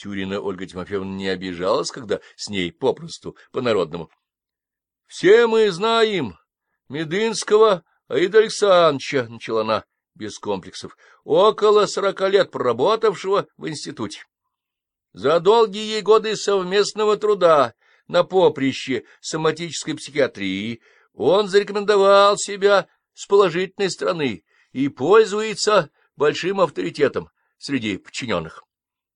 Тюрина Ольга Тимофеевна не обижалась, когда с ней попросту, по-народному. — Все мы знаем Медынского Аида Александровича, — начала она без комплексов, — около сорока лет проработавшего в институте. За долгие годы совместного труда на поприще соматической психиатрии он зарекомендовал себя с положительной стороны и пользуется большим авторитетом среди подчиненных.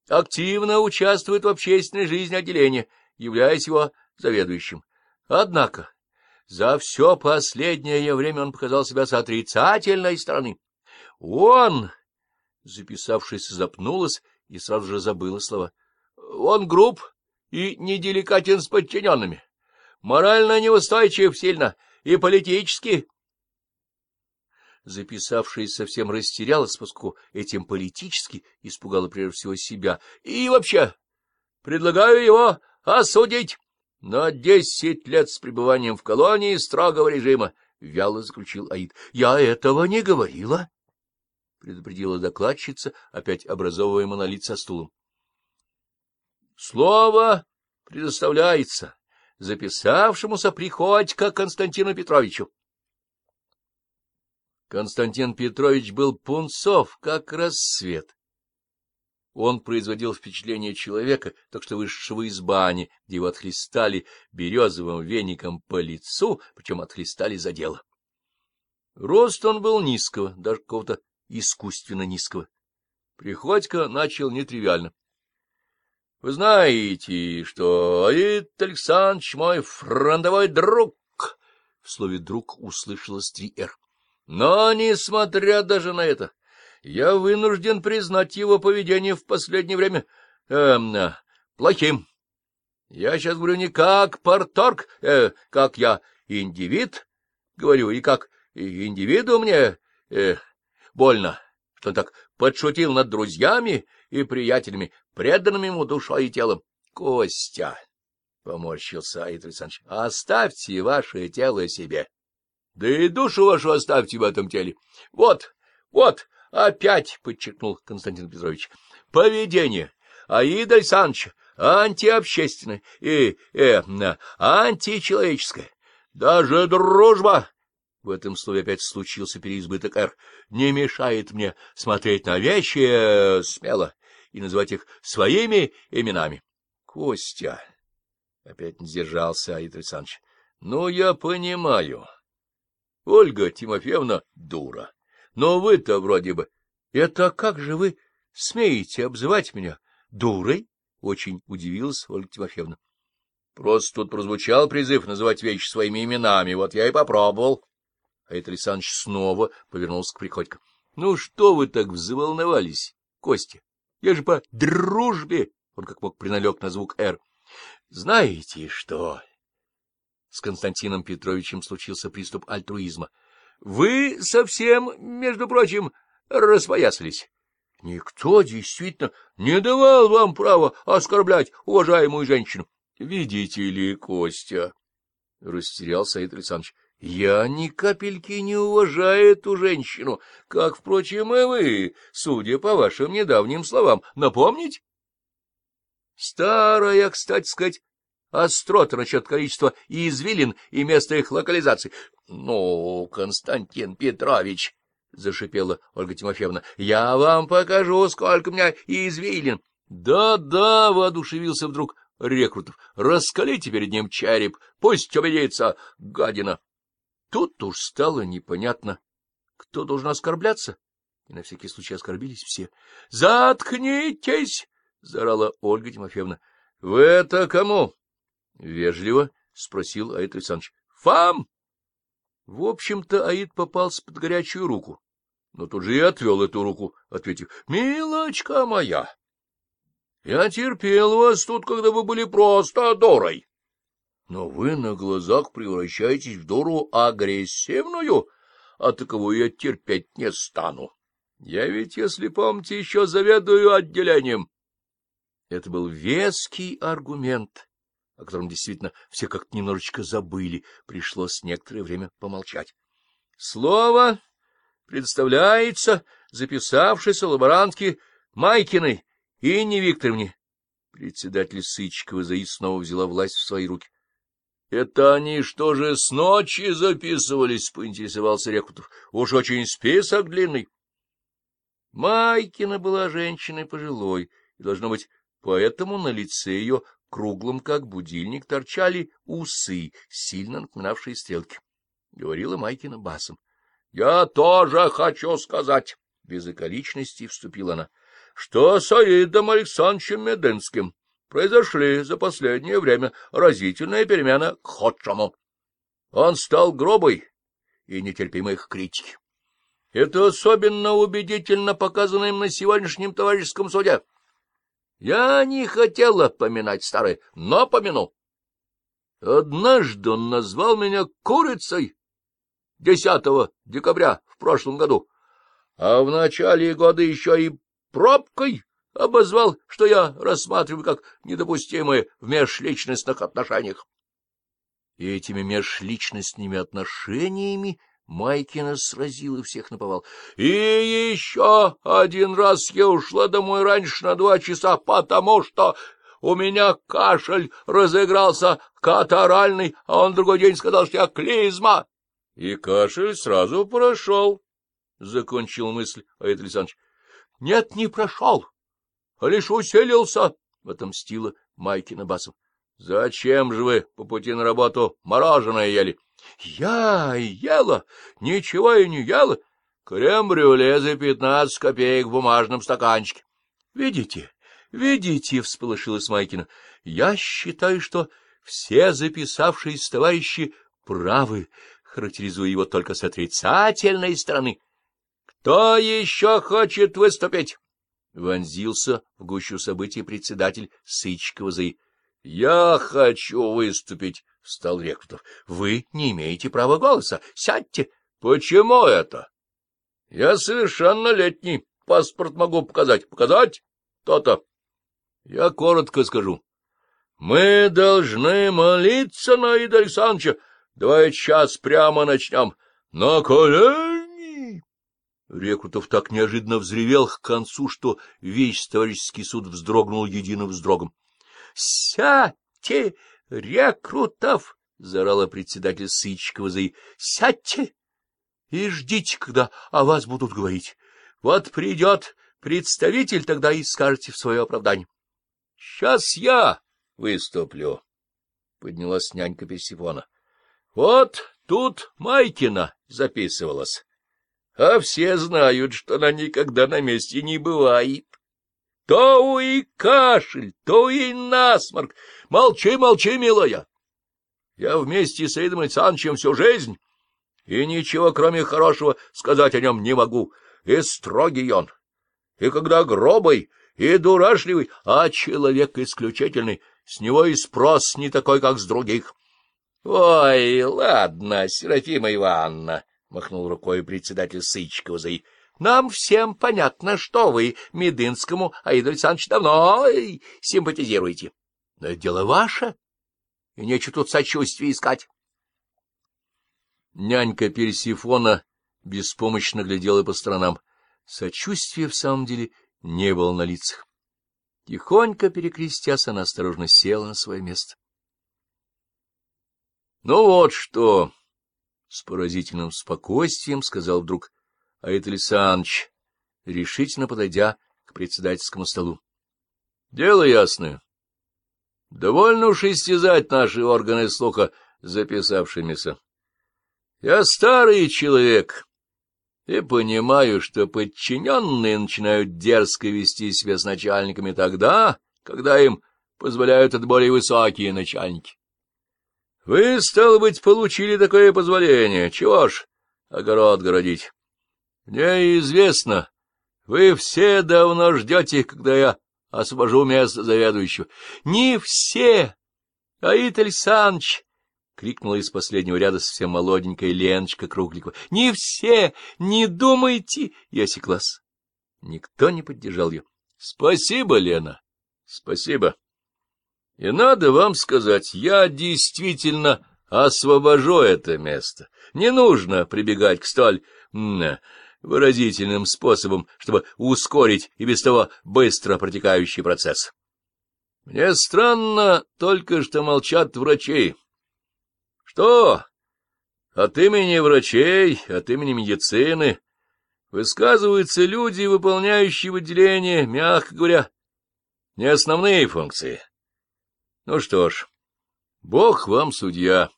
Активно участвует в общественной жизни отделения, являясь его заведующим. Однако за все последнее время он показал себя с отрицательной стороны. Он, записавшись, запнулась и сразу же забыла слова. Он груб и неделикатен с подчиненными, морально неустойчив сильно и политически. Записавшись совсем растерялась, поскольку этим политически испугала прежде всего себя. И вообще, предлагаю его осудить на десять лет с пребыванием в колонии строгого режима, — вяло заключил Аид. — Я этого не говорила, — предупредила докладчица, опять образовывая монолит со стулом. Слово предоставляется записавшемуся Приходько Константину Петровичу. Константин Петрович был пунцов, как рассвет. Он производил впечатление человека, так что вышедшего из бани, где его отхлестали березовым веником по лицу, причем отхлестали за дело. Рост он был низкого, даже какого-то искусственно низкого. Приходько начал нетривиально. Вы знаете, что Аид Александрович мой фронтовой друг. В слове «друг» услышалось три «р». Но, несмотря даже на это, я вынужден признать его поведение в последнее время эм, плохим. Я сейчас говорю не как порторг, э, как я индивид, говорю, и как индивиду мне э, больно, что он так подшутил над друзьями и приятелями, преданными ему душой и телом. — Костя, — поморщился Аид Александрович, — оставьте ваше тело себе. Да и душу вашу оставьте в этом теле. Вот, вот, опять, — подчеркнул Константин Петрович, — поведение Аида Александровича антиобщественное и э, античеловеческое. Даже дружба в этом слове опять случился переизбыток «р», не мешает мне смотреть на вещи э, смело и называть их своими именами. — Костя! — опять не сдержался Аид Александрович. — Ну, я понимаю. Ольга Тимофеевна дура. Но вы-то вроде бы... Это как же вы смеете обзывать меня дурой? — очень удивилась Ольга Тимофеевна. — Просто тут прозвучал призыв называть вещи своими именами, вот я и попробовал. Аид Александрович снова повернулся к Приходько. — Ну, что вы так взволновались, Костя? Я же по дружбе! Он как мог приналег на звук «Р». — Знаете что? С Константином Петровичем случился приступ альтруизма. — Вы совсем, между прочим, распоясались. Никто действительно не давал вам права оскорблять уважаемую женщину. — Видите ли, Костя? — растерялся Саид Александрович. Я ни капельки не уважаю эту женщину, как, впрочем, и вы, судя по вашим недавним словам. Напомнить? Старая, кстати сказать, острота насчет количества извилин и места их локализации. — Ну, Константин Петрович, — зашипела Ольга Тимофеевна, — я вам покажу, сколько у меня извилин. Да, — Да-да, — воодушевился вдруг Рекрутов, — раскалите перед ним череп, пусть убедится, гадина. Тут уж стало непонятно, кто должен оскорбляться, и на всякий случай оскорбились все. — Заткнитесь! — заорала Ольга Тимофеевна. — Вы это кому? — вежливо спросил Аид Александрович. — Фам! В общем-то, Аид попался под горячую руку, но тут же и отвел эту руку, ответив, — Милочка моя! Я терпел вас тут, когда вы были просто дорой но вы на глазах превращаетесь в дуру агрессивную, а таковую я терпеть не стану. Я ведь, если помните, еще заведую отделением. Это был веский аргумент, о котором действительно все как-то немножечко забыли, пришлось некоторое время помолчать. Слово представляется записавшейся лаборантке Майкиной Инне Викторовне. Председатель Сычкова Заи снова взяла власть в свои руки. — Это они что же с ночи записывались? — поинтересовался Рекутов. — Уж очень список длинный. Майкина была женщиной пожилой, и, должно быть, поэтому на лице ее круглым, как будильник, торчали усы, сильно напоминавшие стрелки. Говорила Майкина басом. — Я тоже хочу сказать, — без околичности вступила она, — что с Аидом Александровичем Медынским произошли за последнее время разительная перемена к худшему. Он стал гробой и нетерпимой к критике. Это особенно убедительно показано им на сегодняшнем товарищеском суде. Я не хотела поминать старое, но помяну. Однажды он назвал меня курицей 10 декабря в прошлом году, а в начале года еще и пробкой обозвал, что я рассматриваю как недопустимое в межличностных отношениях. И этими межличностными отношениями Майкина сразила всех наповал. И еще один раз я ушла домой раньше на два часа, потому что у меня кашель разыгрался катаральный, а он другой день сказал, что я клизма. И кашель сразу прошел, — закончил мысль Аид Александрович. — Нет, не прошел, а лишь усилился, — отомстила Майкина басом. — Зачем же вы по пути на работу мороженое ели? — Я ела, ничего и не ела. Крем-брюле за пятнадцать копеек в бумажном стаканчике. — Видите, видите, — всполошилась Майкина, — я считаю, что все записавшиеся товарищи правы, характеризуя его только с отрицательной стороны. — Кто еще хочет выступить? — вонзился в гущу событий председатель Сычкова Я хочу выступить, — встал Рекрутов. — Вы не имеете права голоса. Сядьте. — Почему это? — Я совершеннолетний. Паспорт могу показать. Показать? То-то. Я коротко скажу. Мы должны молиться на Ида Александровича. Давай сейчас прямо начнем. На колени! Рекрутов так неожиданно взревел к концу, что весь товарищеский суд вздрогнул единым вздрогом. — Сядьте! Рекрутов! — заорала председатель Сычкова Сядьте и ждите, когда о вас будут говорить. Вот придет представитель, тогда и скажете в свое оправдание. — Сейчас я выступлю, — поднялась нянька Персифона. — Вот тут Майкина записывалась, а все знают, что она никогда на месте не бывает. То и кашель, то и насморк. Молчи, молчи, милая. Я вместе с Эйдом Александровичем всю жизнь, и ничего, кроме хорошего, сказать о нем не могу. И строгий он, и когда гробый, и дурашливый, а человек исключительный, с него и спрос не такой, как с других. — Ой, ладно, Серафима Ивановна, — махнул рукой председатель Сычкова. Нам всем понятно, что вы Медынскому Аиду Александровичу давно симпатизируете. Но это дело ваше, и нечего тут сочувствия искать. Нянька Персифона беспомощно глядела по сторонам. Сочувствия в самом деле не было на лицах. Тихонько перекрестясь, она осторожно села на свое место. — Ну вот что! — с поразительным спокойствием сказал вдруг Аид Александрович, решительно подойдя к председательскому столу. — Дело ясное. Довольно уж истязать наши органы слуха записавшимися. Я старый человек и понимаю, что подчиненные начинают дерзко вести себя с начальниками тогда, когда им позволяют это более высокие начальники. Вы, стало быть, получили такое позволение. Чего ж огород городить? Мне известно, вы все давно ждете, когда я освобожу место заведующего. — Не все! Аид Александрович! — крикнула из последнего ряда совсем молоденькая Леночка Кругликова. — Не все! Не думайте! И осеклась. Никто не поддержал ее. — Спасибо, Лена, спасибо. И надо вам сказать, я действительно освобожу это место. Не нужно прибегать к столь выразительным способом, чтобы ускорить и без того быстро протекающий процесс. Мне странно только, что молчат врачи. Что? От имени врачей, от имени медицины высказываются люди, выполняющие в отделении, мягко говоря, не основные функции. Ну что ж, бог вам судья.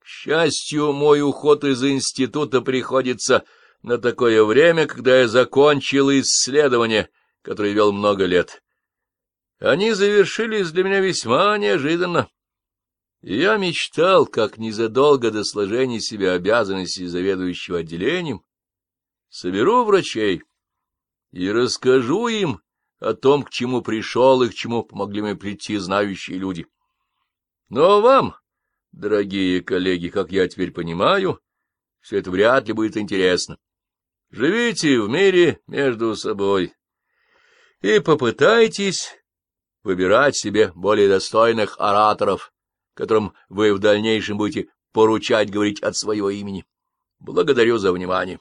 К счастью, мой уход из института приходится на такое время, когда я закончил исследование, которое вел много лет. Они завершились для меня весьма неожиданно. я мечтал, как незадолго до сложения себя обязанностей заведующего отделением, соберу врачей и расскажу им о том, к чему пришел и к чему помогли мне прийти знающие люди. Но вам, дорогие коллеги, как я теперь понимаю, все это вряд ли будет интересно. Живите в мире между собой и попытайтесь выбирать себе более достойных ораторов, которым вы в дальнейшем будете поручать говорить от своего имени. Благодарю за внимание.